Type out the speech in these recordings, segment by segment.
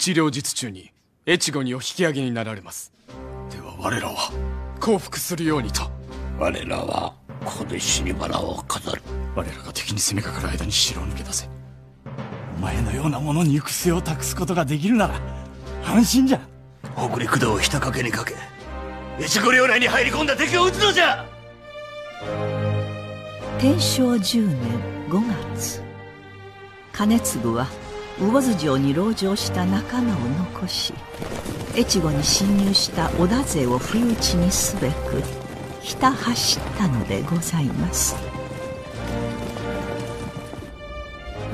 一両日中に越後にお引き上げになられます。では我らは降伏するようにと。我らはここで死に花を飾る。我らが敵に攻めかかる間に城を抜け出せ。お前のような者に行く末を託すことができるなら安心じゃ。北陸道をひたかけにかけ越後領内に入り込んだ敵を撃つのじゃ。天正10年5月。兼続は魚津城に籠城した仲間を残し越後に侵入した織田勢を不意打ちにすべくひた走ったのでございます。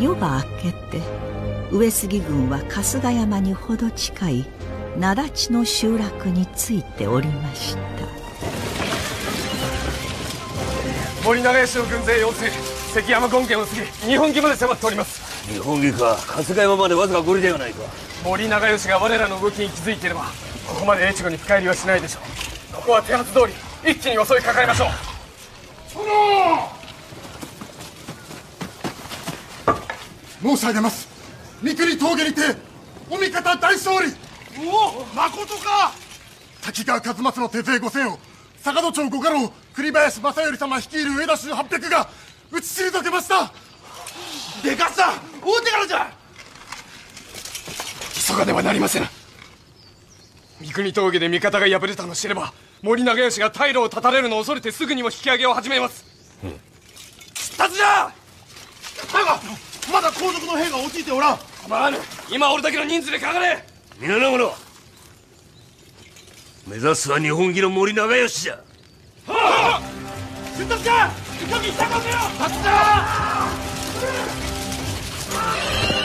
夜が明けて上杉軍は春日山にほど近い灘地の集落についておりました。森長屋市の軍勢要請関山権現を過ぎ日本木まで迫っております。日本木か春日山までわずか5里ではないか。森長吉が我らの動きに気づいていればここまで越後に深入りはしないでしょう。ここは手はず通り一気に襲いかかりましょう。申し上げます。三国峠にてお味方大勝利。おおまことか！滝川一正の手勢五千を坂戸町五家老栗林正頼様率いる上田衆800が打ち退けました。でかさじゃ。急がねばなりません。三国峠で味方が敗れたの知れば森長吉が退路を断たれるのを恐れてすぐにも引き上げを始めます。出立じゃ。だがまだ後続の兵が落ちておらん。構わぬ。今俺だけの人数でかかれ。皆の者目指すは日本木の森長吉じゃ。出立じゃ。急ぎ下かせよ。出立じゃ Yeah.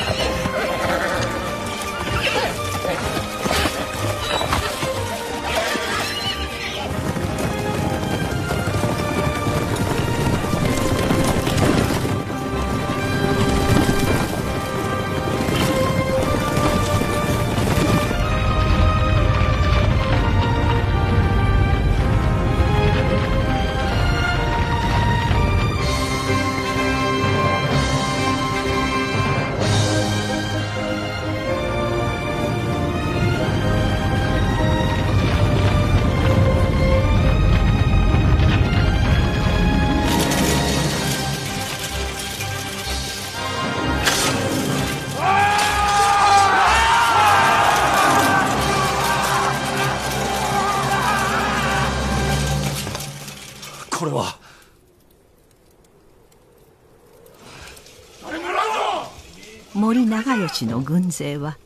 長吉の軍勢は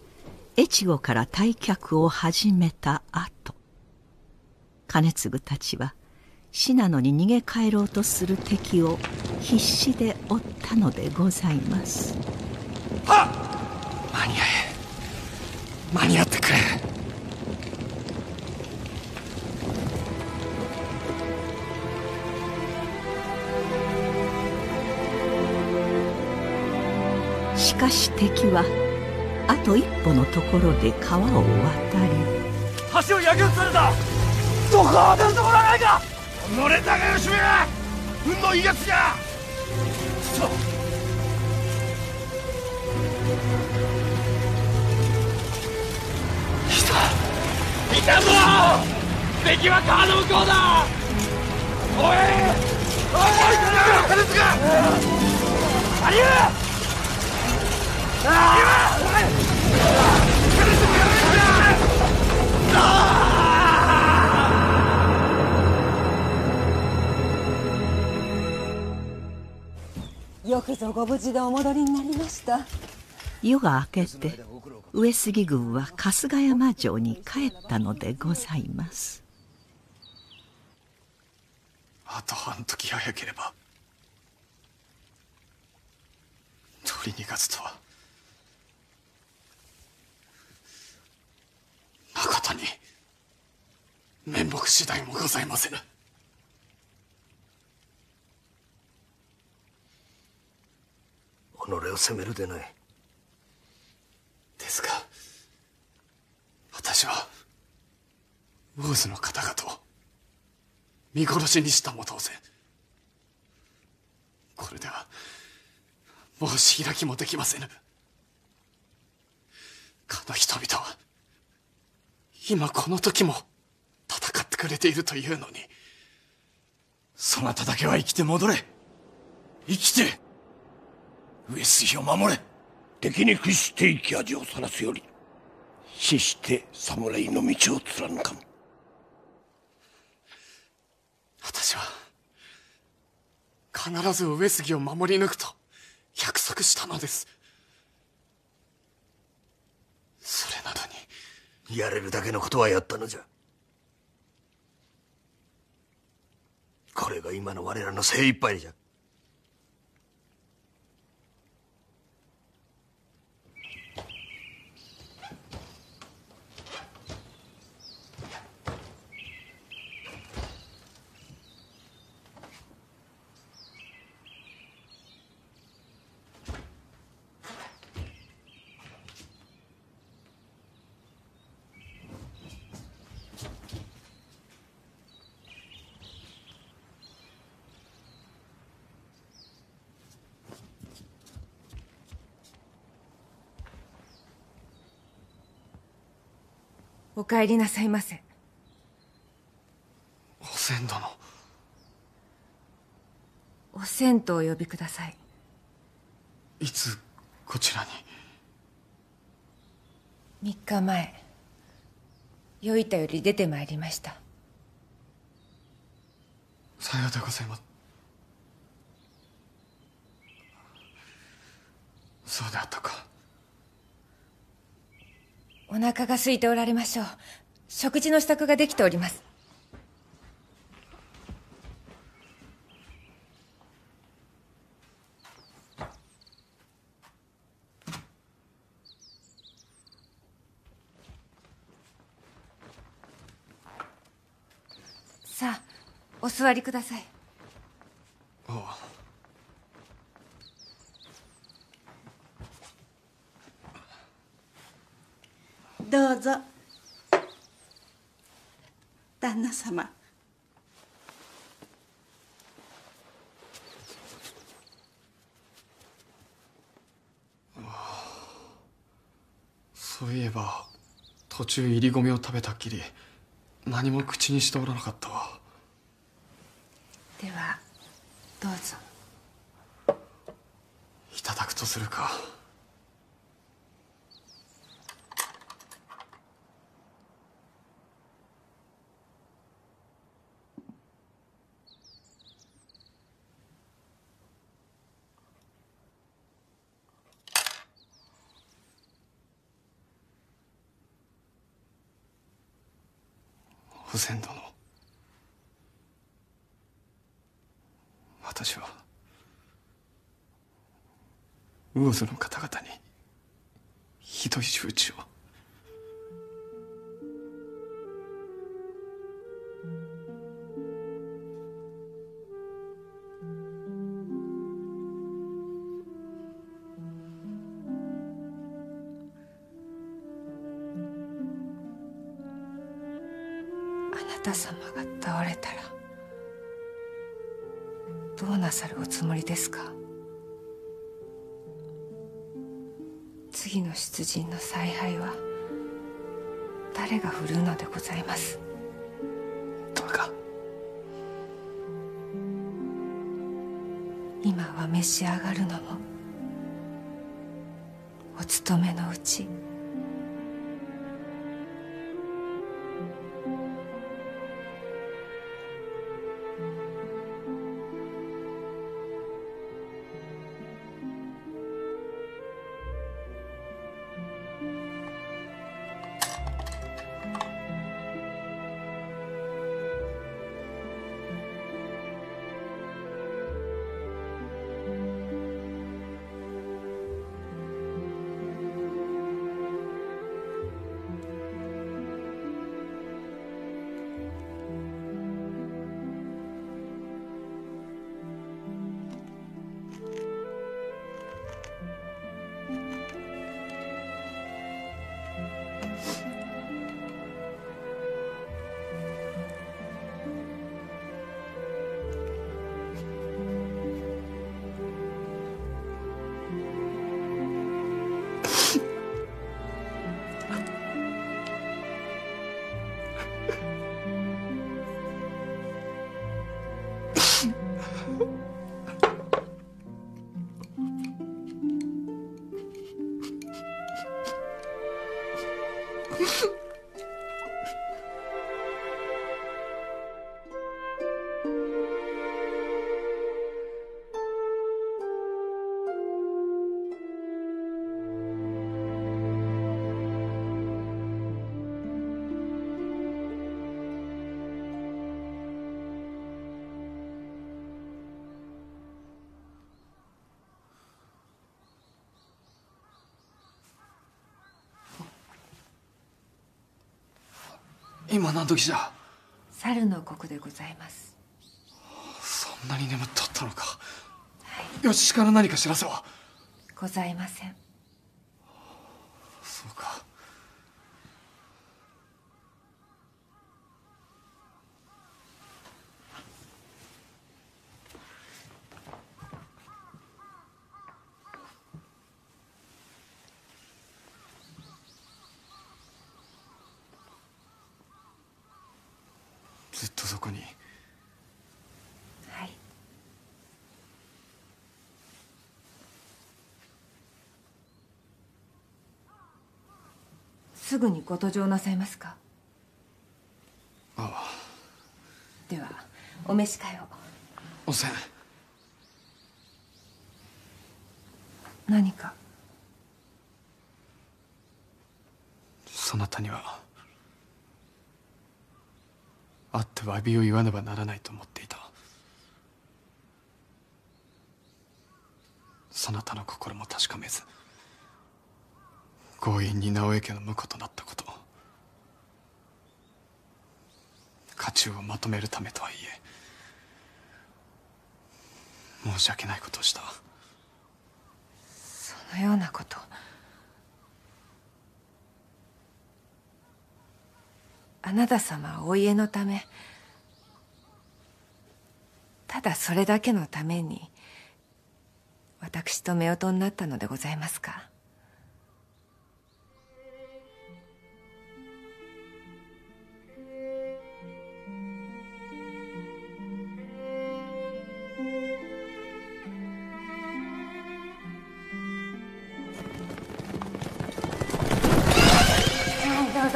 越後から退却を始めた後兼続たちは信濃に逃げ帰ろうとする敵を必死で追ったのでございます。間に合え。間に合ってくれ。しかし敵はあと一歩のところで川を渡り橋を焼き移されたどこを出るところはないか。己長吉め運のいいやつじゃ。そ。ういたぞ。敵は川の向こうだ。おい。おい。金塚ありゃよくぞご無事でお戻りになりました。夜が明けて上杉軍は春日山城に帰ったのでございます。あと半時早ければ取り逃がすとは誠に。面目次第もございませぬ己を責めるでない。ですが私は坊主の方々を見殺しにしたも同然。これでは申し開きもできませぬ。かの人々は今この時も戦ってくれているというのに。そなただけは生きて戻れ。生きて上杉を守れ。敵に屈して生き味をさらすより死して侍の道を貫かん。私は必ず上杉を守り抜くと約束したのです。それなのにやれるだけのことはやったのじゃ。これが今の我らの精一杯じゃ。お帰りなさいませ。お千殿。お銭湯をお呼びください。いつこちらに？3日前。より出てまいりました。さようでございます。そうであったかお腹が空いておられましょう。食事の支度ができております。さあお座りください。おうどうぞ。旦那様。そういえば途中入り米を食べたっきり何も口にしておらなかったわ。ではどうぞ。いただくとするか御前殿。私は魚津の方々にひどい仕打ちを。出陣の采配は誰が振るうのでございます。どうか今は召し上がるのもお勤めのうち今何時じゃ？猿の国でございます。そんなに眠っとったのか。よしから何か知らせはございませんそうかずっとそこにはいすぐにご登場なさいますか？あではお召し替えを。おせん。何か？そなたには会って詫びを言わねばならないと思っていた。そなたの心も確かめず強引に直江家の婿となったこと。家中をまとめるためとはいえ申し訳ないことをした。そのようなこと。あなた様はお家のためただそれだけのために私と夫婦になったのでございますか？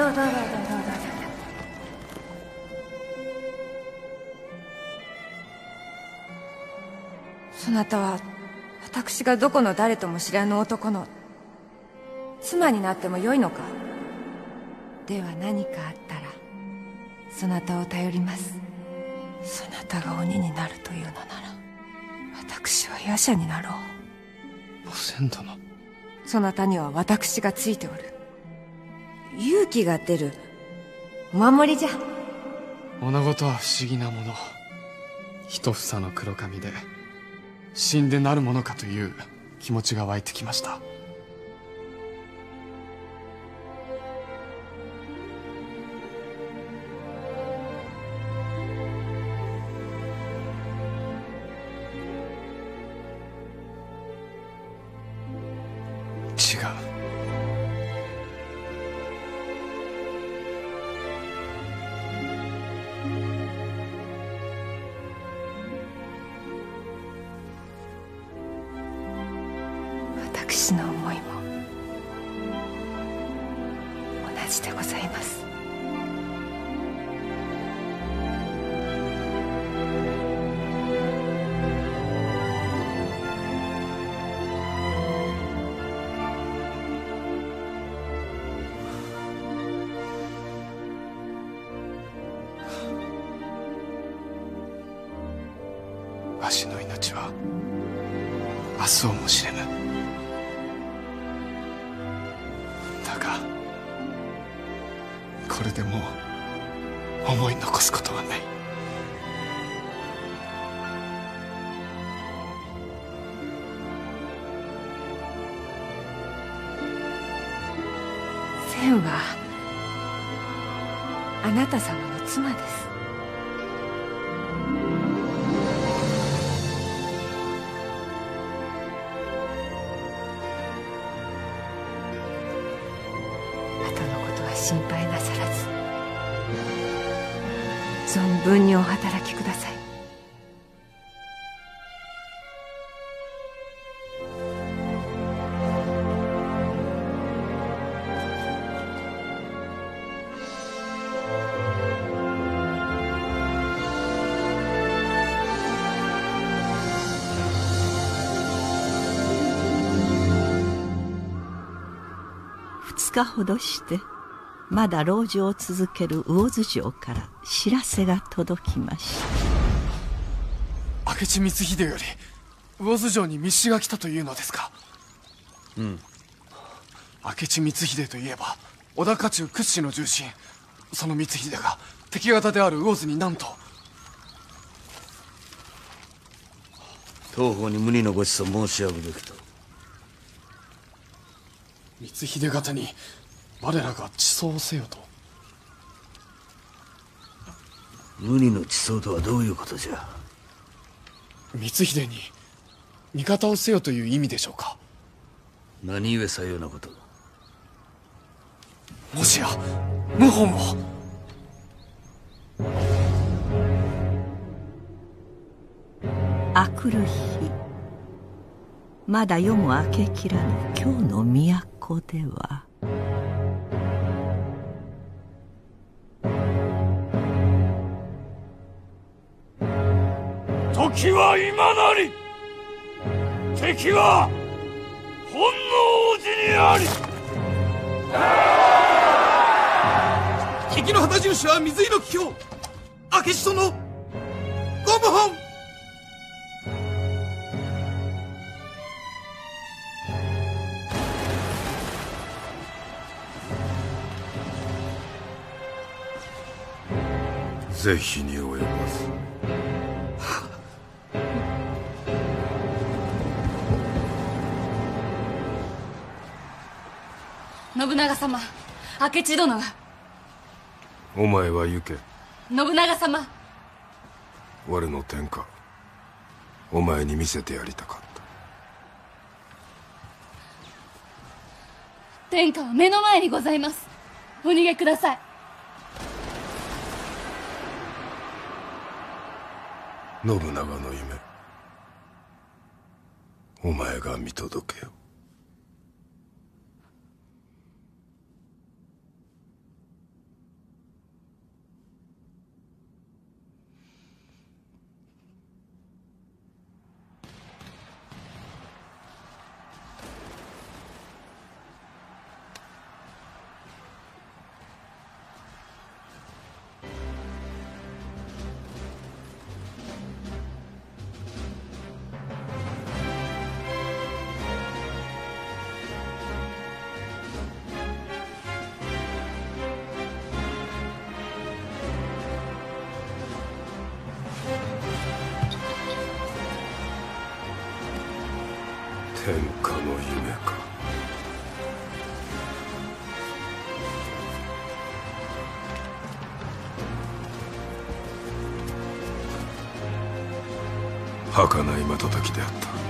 はいどうぞどうぞ。どうぞどうぞそなたは私がどこの誰とも知らぬ男の妻になってもよいのか？では何かあったらそなたを頼ります。そなたが鬼になるというのなら私は夜叉になろう。おせん殿そなたには私がついておる勇気が出る。お守りじゃ。物事は不思議なもの。一房の黒髪で死んでなるものかという気持ちが湧いてきました。心配なさらず。存分にお働きください。2日ほどして。まだ籠城を続ける魚津城から知らせが届きました。明智光秀より魚津城に密使が来たというのですか？うん。明智光秀といえば織田家中屈指の重臣。その光秀が敵方である魚津になんと。東方に無二のご子孫申し上げべきと。光秀方に我らが地層をせよと。無二の地層とはどういうことじゃ？光秀に味方をせよという意味でしょうか？何故さようなこと？もしや謀反を。あくる日まだ夜も明けきらぬ京の都では時は今なり敵は本能寺にあり。敵の旗印は水色桔梗明智殿ご謀反。是非に長様。明智殿が。お前は行け。信長様。我の天下。お前に見せてやりたかった。天下は目の前にございます。お逃げください。信長の夢。お前が見届けよ儚い瞬きであった。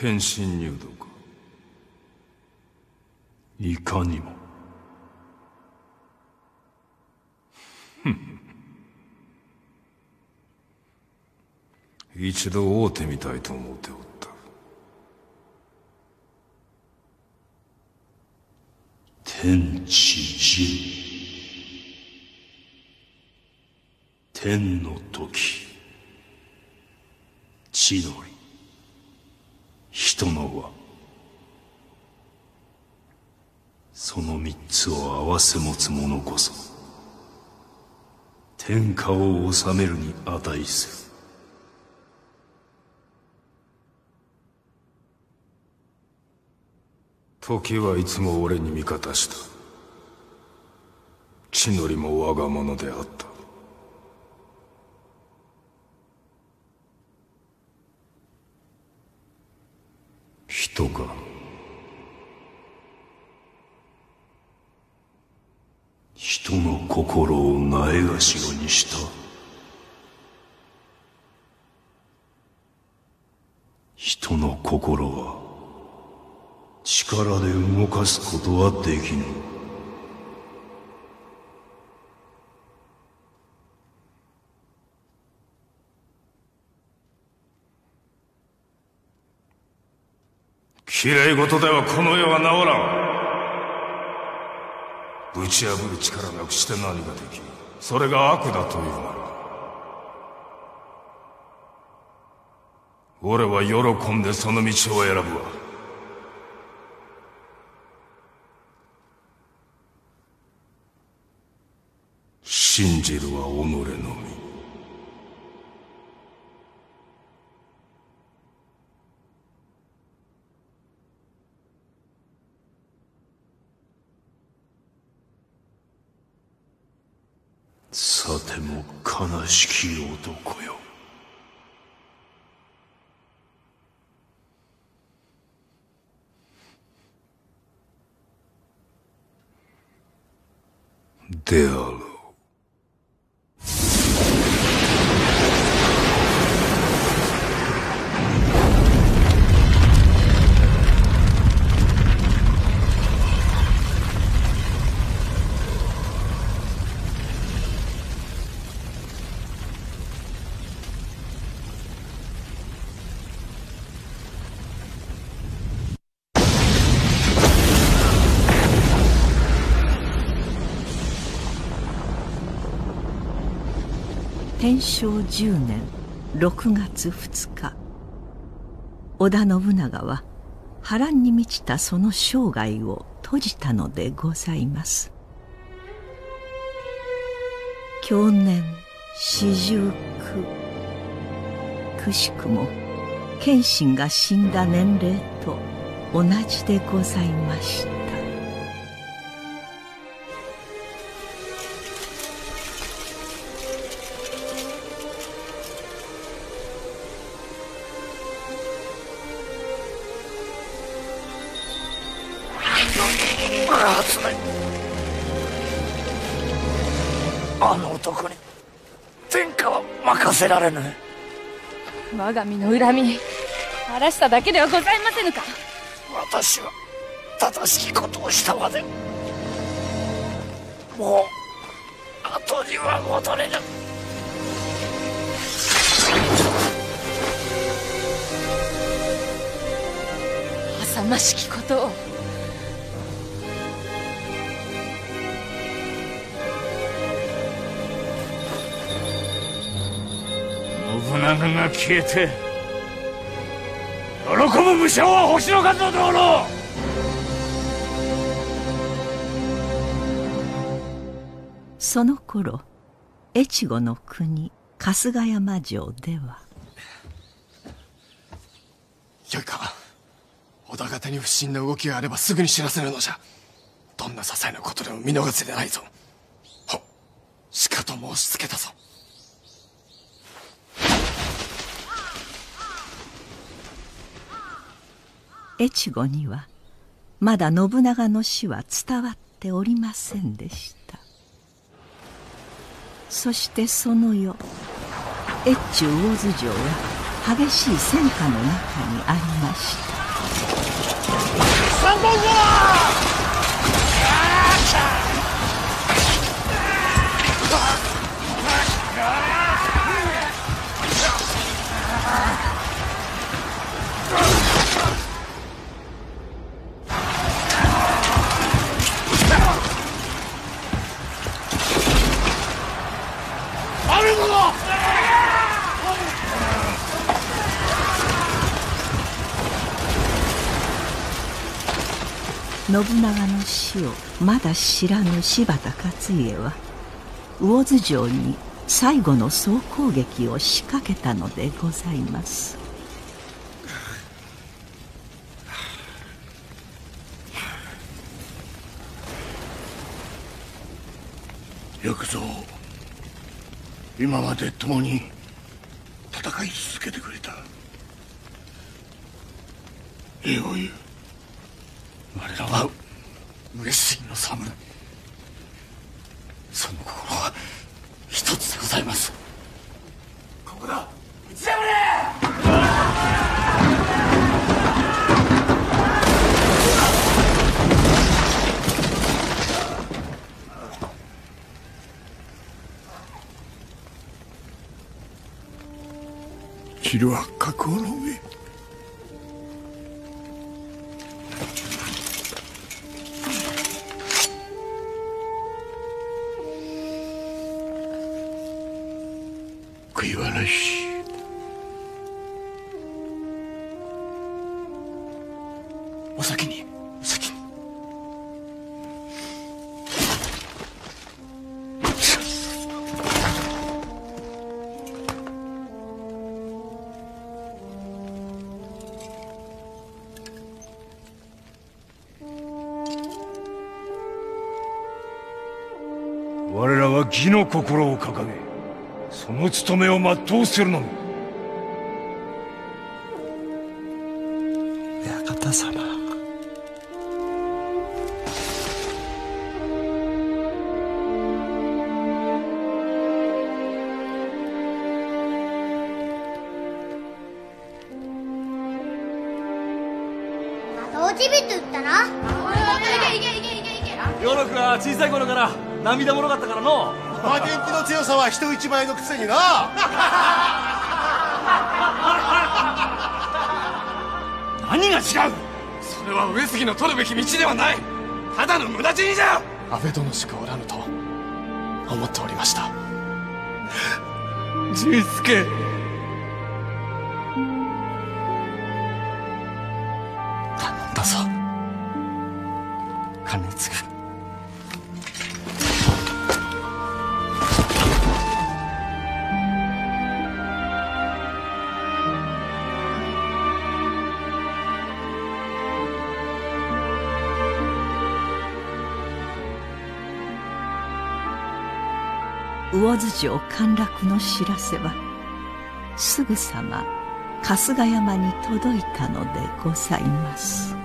献身入道か。いかにも。一度会うてみたいと思っておった。天地人。天の時。地のり人の輪その三つを合わせ持つ者こそ天下を治めるに値する。時はいつも俺に味方した。地のりも我が物であった。人か人の心をないがしろにした。人の心は力で動かすことはできぬ。綺麗事ではこの世は治らん。ぶち破る力なくして何ができるそれが悪だというなら。俺は喜んでその道を選ぶわ。信じるは己のみさても悲しき男よ。である正10年6月2日。織田信長は波乱に満ちたその生涯を閉じたのでございます。去年四十九。くしくも謙信が死んだ年齢と同じでございました。初音あの男に天下は任せられぬ。我が身の恨み晴らしただけではございませぬか。私は正しきことをしたまでもう後には戻れぬ。浅ましきことを信長が消えて喜ぶ武将は星の数の道路その頃越後の国春日山城では。よいか。織田方に不審な動きがあればすぐに知らせるのじゃ。どんな些細なことでも見逃せでないぞ。ほしかと申しつけたぞ越後にはまだ信長の死は伝わっておりませんでした。そしてその夜越中大津城は激しい戦火の中にありました。三本ぞあ信長の死をまだ知らぬ柴田勝家は魚津城に最後の総攻撃を仕掛けたのでございます。よくぞ今まで共に戦い続けてくれた礼を言う昼は覚悟の上義の心を掲げその務めを全うするのみ館様。小さい頃から涙もろかったからのの強さは人一倍のくせにな。何が違う？それは上杉の取るべき道ではない。ただの無駄死にじゃ。安倍殿しかおらぬと思っておりました。仁助魚津城陥落の知らせはすぐさま春日山に届いたのでございます。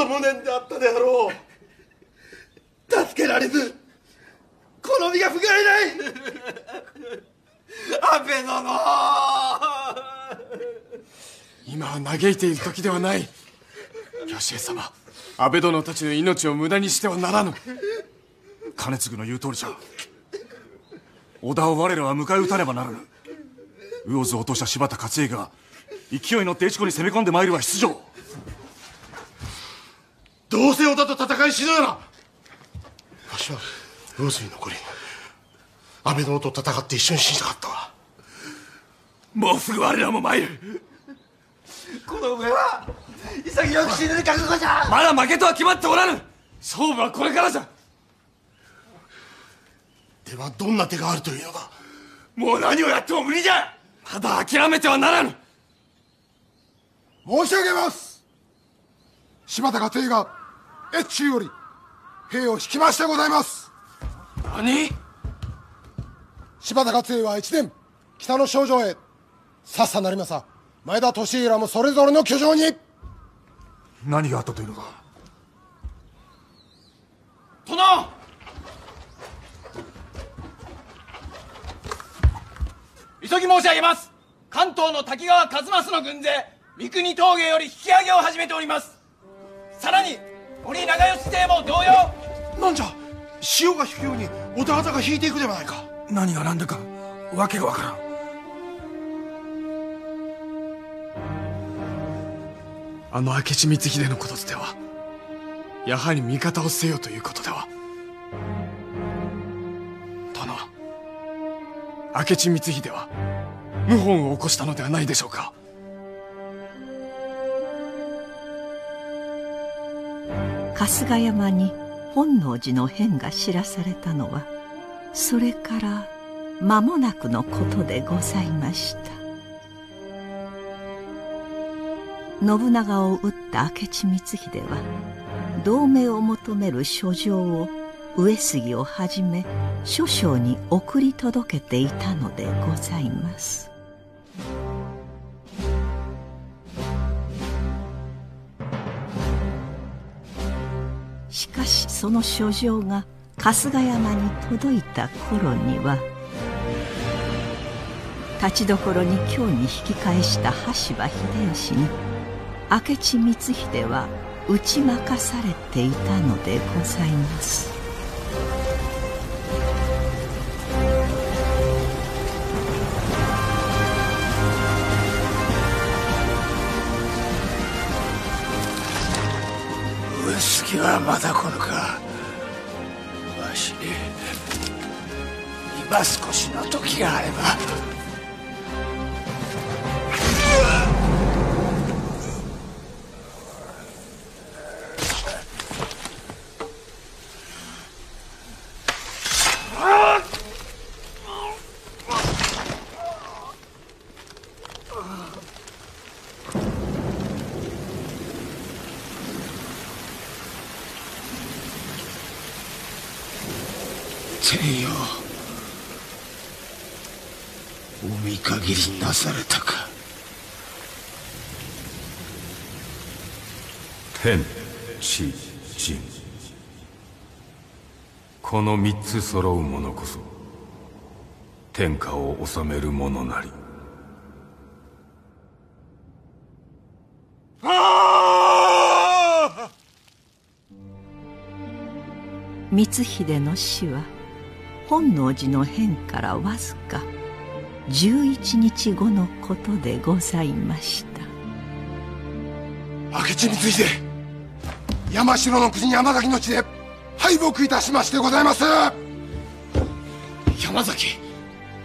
さぞ無念であったであろう。助けられずこの身が不甲斐ない。安倍殿今は嘆いている時ではない。義家様。安倍殿たちの命を無駄にしてはならぬ。金継の言う通りじゃ。織田を我らは迎え撃たねばならぬ。魚津を落とした柴田勝家が勢いに乗って越後に攻め込んでまいるは必定。どうせ織田と戦いしながらわしは魚津に残り安倍殿と戦って一緒に死にたかったわ。もうすぐ我らも参る。この上は潔く死ぬ覚悟じゃ。まだ負けとは決まっておらぬ。勝負はこれからじゃ。ではどんな手があるというのだ？もう何をやっても無理じゃ。ただ諦めてはならぬ。申し上げます。柴田勝家が越中より兵を引きましてございます。何？柴田勝家は一年北の少女へさっさなりまさ前田利家らもそれぞれの居城に。何があったというのだ殿！急ぎ申し上げます。関東の滝川一益の軍勢三国峠より引き上げを始めております。さらに森長吉邸も同様。なんじゃ潮が引くように織田方が引いていくではないか。何が何だかわけがわからん。あの明智光秀のことではやはり味方をせよということでは。殿明智光秀は謀反を起こしたのではないでしょうか春日山に本能寺の変が知らされたのはそれから間もなくのことでございました。信長を討った明智光秀は同盟を求める書状を上杉をはじめ諸将に送り届けていたのでございます。しかしその書状が春日山に届いた頃には立ちどころに京に引き返した羽柴秀吉に明智光秀は打ち負かされていたのでございます。時はまだ来ぬか。わしに今少しの時があれば天よお見限りなされたか天地人この三つ揃う者こそ天下を治める者なり。光秀の死は本能寺の変からわずか11日後のことでございました。明智光秀山城の国山崎の地で敗北いたしましてございます。山崎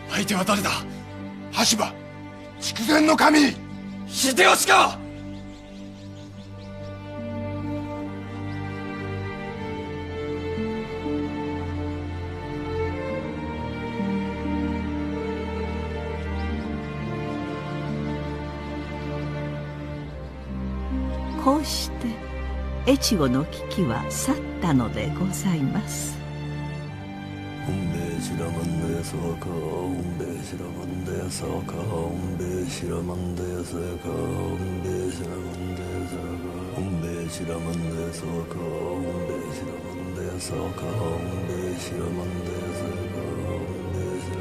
相手は誰だ？羽柴。筑前の神秀吉か越後の危機は去ったのでございます。本米白万だやさか本米白万だやさか本米白万だやさか本米白万だやさか本米白万だやさか本米白万だやさか本米白万だやさか本米白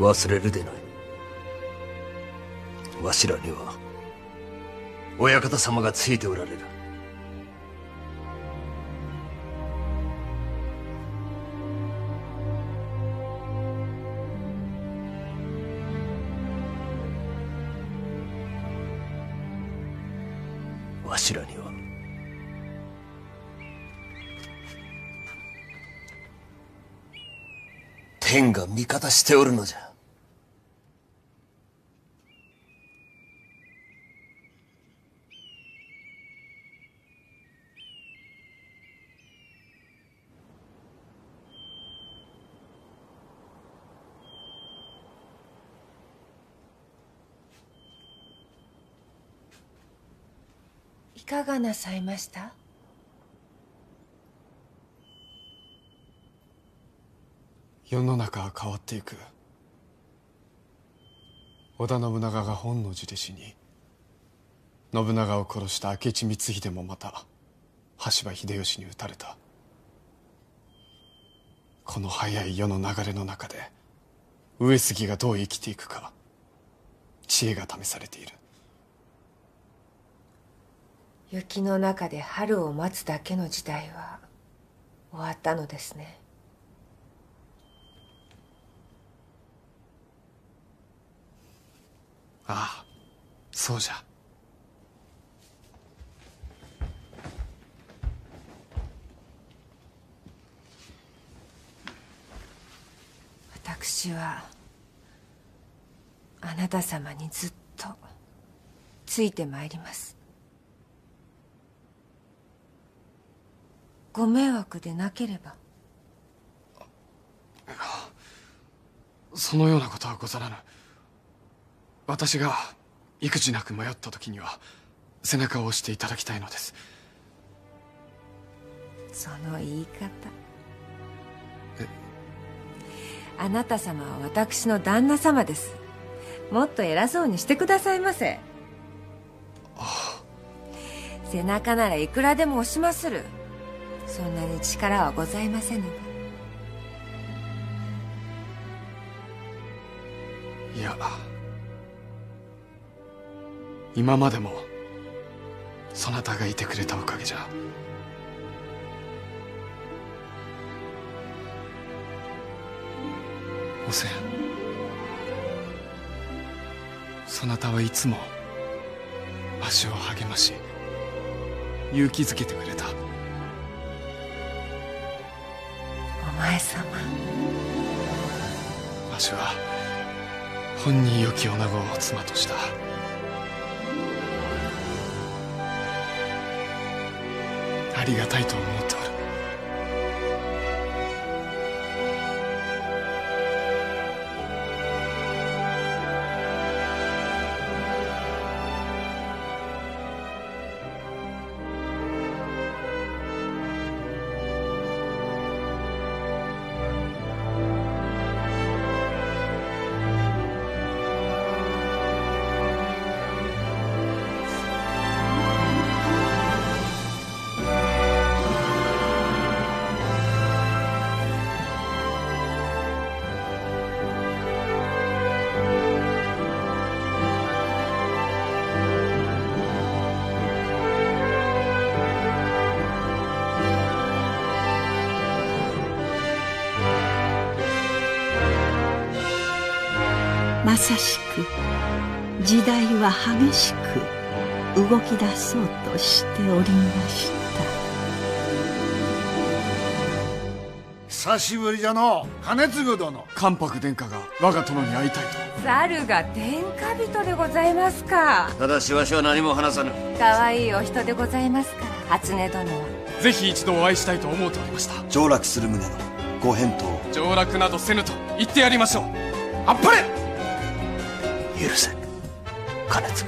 忘れるでない。わしらには親方様がついておられる。わしらには。天が味方しておるのじゃ。がなさいました？世の中は変わっていく。織田信長が本能寺で死に信長を殺した明智光秀もまた羽柴秀吉に討たれた。この早い世の流れの中で上杉がどう生きていくか知恵が試されている。雪の中で春を待つだけの時代は終わったのですね。ああそうじゃ。私はあなた様にずっとついてまいりますご迷惑でなければ。そのようなことはござらぬ。私が育児なく迷った時には背中を押していただきたいのです。その言い方。あなた様は私の旦那様です。もっと偉そうにしてくださいませ。背中ならいくらでも押しまするそんなに力はございませぬ。がいや今までもそなたがいてくれたおかげじゃ。おせんそなたはいつもわしを励まし勇気づけてくれた。前様。わしは本によき女子を妻とした。ありがたいと思うとしく時代は激しく動き出そうとしておりました。久しぶりじゃの金継殿関白殿下が我が殿に会いたいと。猿が天下人でございますか。ただしわしは何も話さぬ。可愛いお人でございますから初音殿は。ぜひ一度お会いしたいと思うておりました。上洛する旨のご返答を。上洛などせぬと言ってやりましょう。あっぱれ許せ金継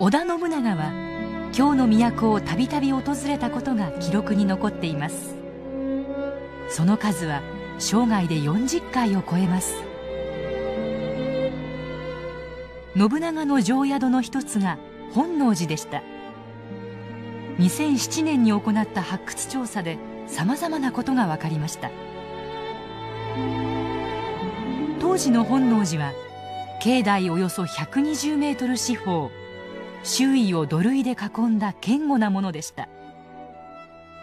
織田信長は京の都をたびたび訪れたことが記録に残っています。その数は生涯で40回を超えます。信長の城宿の一つが本能寺でした。2007年に行った発掘調査でさまざまなことが分かりました。当時の本能寺は境内およそ120メートル四方周囲を土塁で囲んだ堅固なものでした。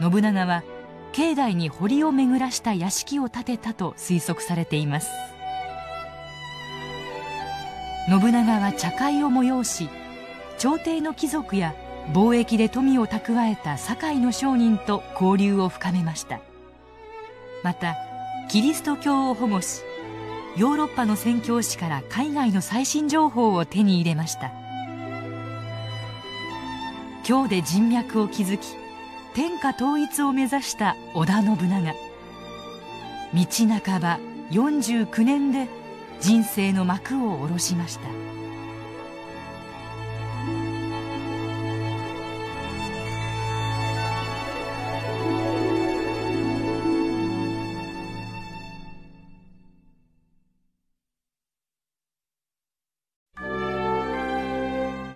信長は境内に堀を巡らした屋敷を建てたと推測されています。信長は茶会を催し朝廷の貴族や貿易で富を蓄えた堺の商人と交流を深めました。またキリスト教を保護しヨーロッパの宣教師から海外の最新情報を手に入れました。京で人脈を築き天下統一を目指した織田信長。道半ば49年で人生の幕を下ろしました。